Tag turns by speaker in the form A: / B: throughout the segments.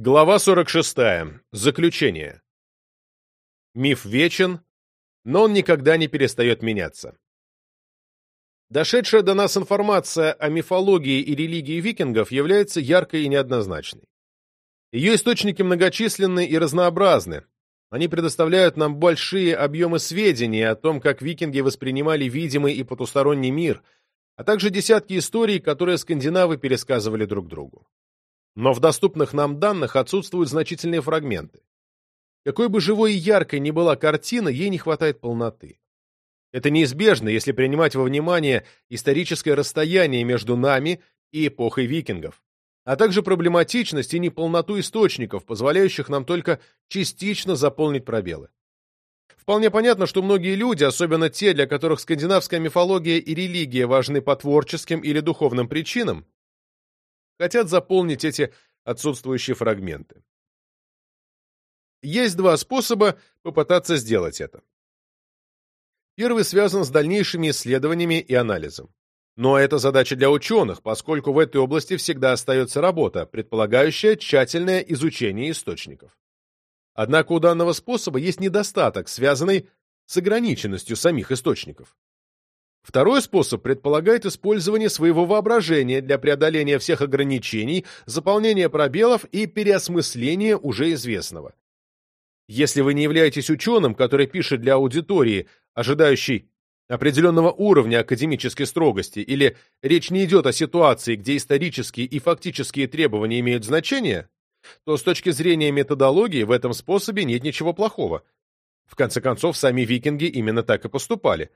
A: Глава 46. Заключение. Миф вечен, но он никогда не перестает меняться. Дошедшая до нас информация о мифологии и религии викингов является яркой и неоднозначной. Ее источники многочисленны и разнообразны. Они предоставляют нам большие объемы сведений о том, как викинги воспринимали видимый и потусторонний мир, а также десятки историй, которые скандинавы пересказывали друг другу. Но в доступных нам данных отсутствуют значительные фрагменты. Какой бы живой и яркой ни была картина, ей не хватает полноты. Это неизбежно, если принимать во внимание историческое расстояние между нами и эпохой викингов, а также проблематичность и неполноту источников, позволяющих нам только частично заполнить пробелы. Вполне понятно, что многие люди, особенно те, для которых скандинавская мифология и религия важны по творческим или духовным причинам, хотят заполнить эти отсутствующие фрагменты. Есть два способа попытаться сделать это. Первый связан с дальнейшими исследованиями и анализом. Но это задача для ученых, поскольку в этой области всегда остается работа, предполагающая тщательное изучение источников. Однако у данного способа есть недостаток, связанный с ограниченностью самих источников. Второй способ предполагает использование своего воображения для преодоления всех ограничений, заполнения пробелов и переосмысления уже известного. Если вы не являетесь ученым, который пишет для аудитории, ожидающей определенного уровня академической строгости, или речь не идет о ситуации, где исторические и фактические требования имеют значение, то с точки зрения методологии в этом способе нет ничего плохого. В конце концов, сами викинги именно так и поступали.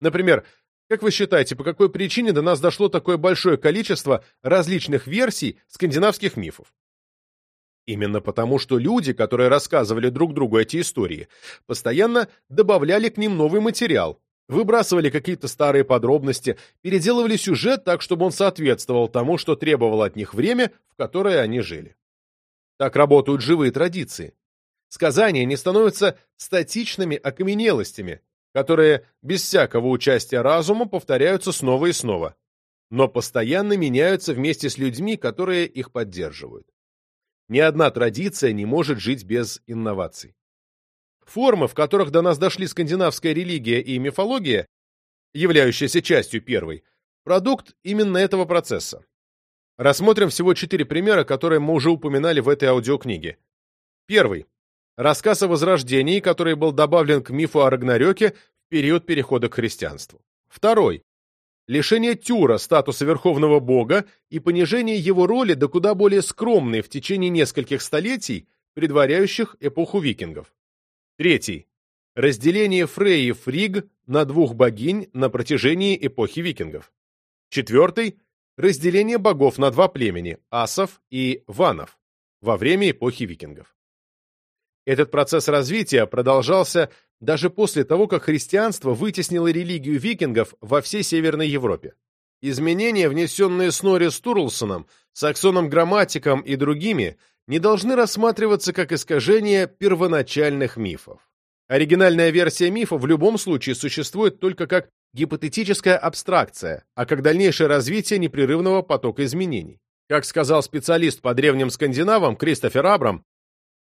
A: Например, как вы считаете, по какой причине до нас дошло такое большое количество различных версий скандинавских мифов? Именно потому, что люди, которые рассказывали друг другу эти истории, постоянно добавляли к ним новый материал, выбрасывали какие-то старые подробности, переделывали сюжет так, чтобы он соответствовал тому, что требовало от них время, в которое они жили. Так работают живые традиции. Сказания не становятся статичными окаменелостями, которые без всякого участия разума повторяются снова и снова, но постоянно меняются вместе с людьми, которые их поддерживают. Ни одна традиция не может жить без инноваций. Формы, в которых до нас дошли скандинавская религия и мифология, являющаяся частью первой, продукт именно этого процесса. Рассмотрим всего четыре примера, которые мы уже упоминали в этой аудиокниге. Первый. Рассказ о Возрождении, который был добавлен к мифу о Рагнарёке в период перехода к христианству. Второй. Лишение Тюра статуса верховного бога и понижение его роли до куда более скромной в течение нескольких столетий, предваряющих эпоху викингов. Третий. Разделение Фрейи Фриг на двух богинь на протяжении эпохи викингов. Четвертый. Разделение богов на два племени – асов и ванов во время эпохи викингов. Этот процесс развития продолжался даже после того, как христианство вытеснило религию викингов во всей Северной Европе. Изменения, внесенные Снори Стурлсоном, Саксоном Грамматиком и другими, не должны рассматриваться как искажение первоначальных мифов. Оригинальная версия мифа в любом случае существует только как гипотетическая абстракция, а как дальнейшее развитие непрерывного потока изменений. Как сказал специалист по древним скандинавам Кристофер Абрам,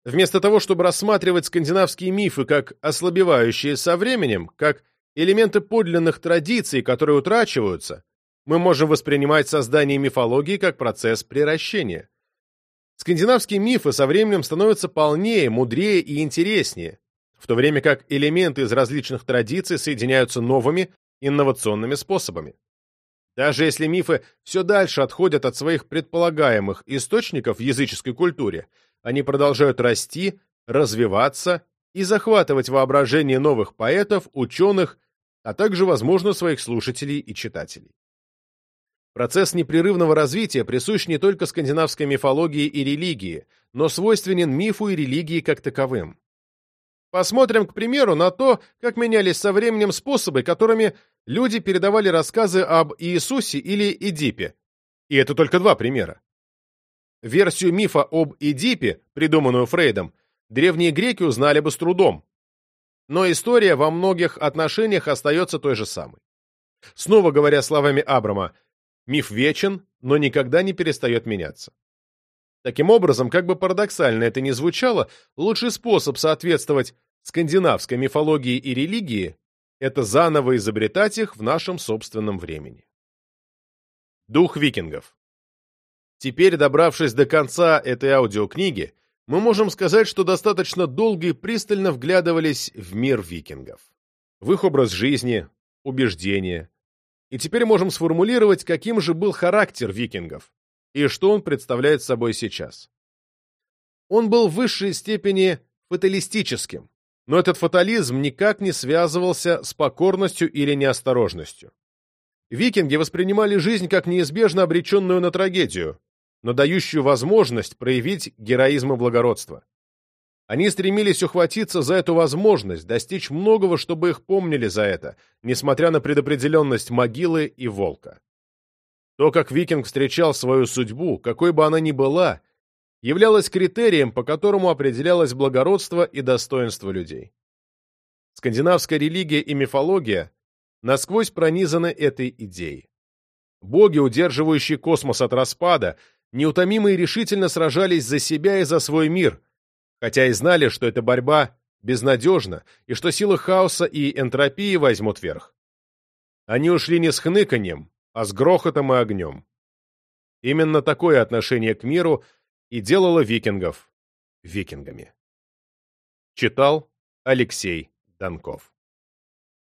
A: Вместо того, чтобы рассматривать скандинавские мифы как ослабевающие со временем, как элементы подлинных традиций, которые утрачиваются, мы можем воспринимать создание мифологии как процесс приращения. Скандинавские мифы со временем становятся полнее, мудрее и интереснее, в то время как элементы из различных традиций соединяются новыми, инновационными способами. Даже если мифы все дальше отходят от своих предполагаемых источников в языческой культуре, они продолжают расти, развиваться и захватывать воображение новых поэтов, ученых, а также, возможно, своих слушателей и читателей. Процесс непрерывного развития присущ не только скандинавской мифологии и религии, но свойственен мифу и религии как таковым. Посмотрим, к примеру, на то, как менялись со временем способы, которыми люди передавали рассказы об Иисусе или Эдипе. И это только два примера. Версию мифа об Эдипе, придуманную Фрейдом, древние греки узнали бы с трудом. Но история во многих отношениях остается той же самой. Снова говоря словами Абрама, миф вечен, но никогда не перестает меняться. Таким образом, как бы парадоксально это ни звучало, лучший способ соответствовать скандинавской мифологии и религии – это заново изобретать их в нашем собственном времени. Дух викингов Теперь, добравшись до конца этой аудиокниги, мы можем сказать, что достаточно долго и пристально вглядывались в мир викингов, в их образ жизни, убеждения, и теперь можем сформулировать, каким же был характер викингов и что он представляет собой сейчас. Он был в высшей степени фаталистическим, но этот фатализм никак не связывался с покорностью или неосторожностью. Викинги воспринимали жизнь как неизбежно обреченную на трагедию, но дающую возможность проявить героизм и благородство. Они стремились ухватиться за эту возможность, достичь многого, чтобы их помнили за это, несмотря на предопределенность могилы и волка. То, как викинг встречал свою судьбу, какой бы она ни была, являлось критерием, по которому определялось благородство и достоинство людей. Скандинавская религия и мифология насквозь пронизаны этой идеей. Боги, удерживающие космос от распада, неутомимо и решительно сражались за себя и за свой мир, хотя и знали, что эта борьба безнадежна и что силы хаоса и энтропии возьмут верх. Они ушли не с хныканьем, а с грохотом и огнем. Именно такое отношение к миру и делало викингов викингами. Читал Алексей Донков